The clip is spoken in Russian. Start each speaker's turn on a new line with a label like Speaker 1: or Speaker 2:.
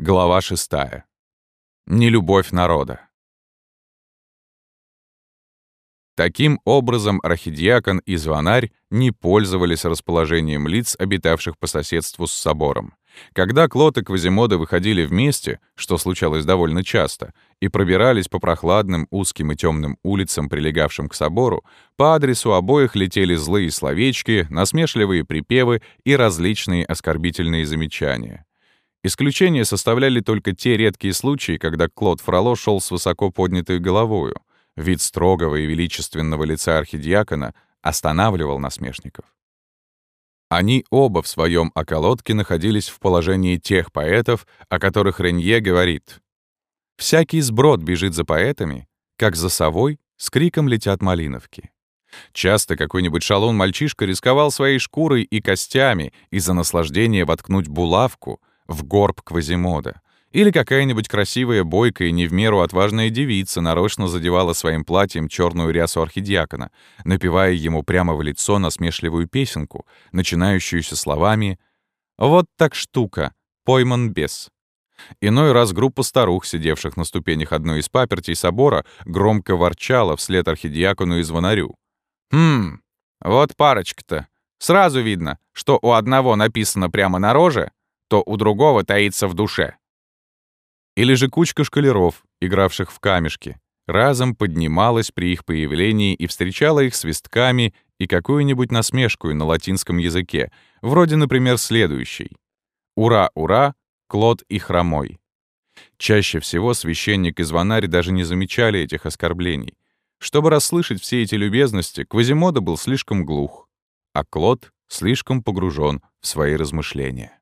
Speaker 1: Глава 6. Нелюбовь народа. Таким образом, архидиакон и звонарь не пользовались расположением лиц, обитавших по соседству с собором. Когда Клод и Квазимода выходили вместе, что случалось довольно часто, и пробирались по прохладным, узким и темным улицам, прилегавшим к собору, по адресу обоих летели злые словечки, насмешливые припевы и различные оскорбительные замечания. Исключение составляли только те редкие случаи, когда Клод Фроло шел с высоко поднятой головою. Вид строгого и величественного лица архидиакона останавливал насмешников. Они оба в своем околотке находились в положении тех поэтов, о которых Ренье говорит. «Всякий сброд бежит за поэтами, как за совой с криком летят малиновки». Часто какой-нибудь шалун-мальчишка рисковал своей шкурой и костями из-за наслаждения воткнуть булавку в горб Квазимода. Или какая-нибудь красивая, бойкая, не в меру отважная девица нарочно задевала своим платьем черную рясу архидиакона, напевая ему прямо в лицо насмешливую песенку, начинающуюся словами «Вот так штука, пойман бес». Иной раз группа старух, сидевших на ступенях одной из папертей собора, громко ворчала вслед архидиакону и звонарю. «Хм, вот парочка-то. Сразу видно, что у одного написано прямо на роже, то у другого таится в душе. Или же кучка шкалеров, игравших в камешки, разом поднималась при их появлении и встречала их свистками и какую-нибудь насмешку на латинском языке, вроде, например, следующей. «Ура, ура, Клод и Хромой». Чаще всего священник и звонарь даже не замечали этих оскорблений. Чтобы расслышать все эти любезности, Квазимода был слишком глух, а Клод слишком погружен в свои размышления.